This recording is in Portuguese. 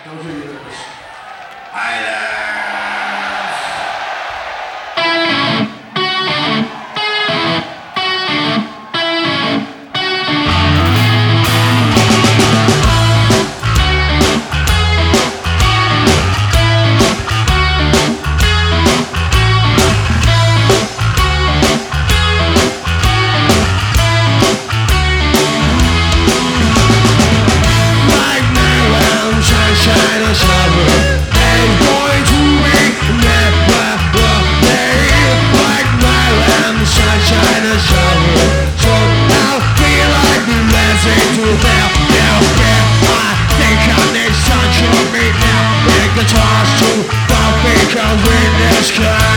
Então, meninos. Aira! sky.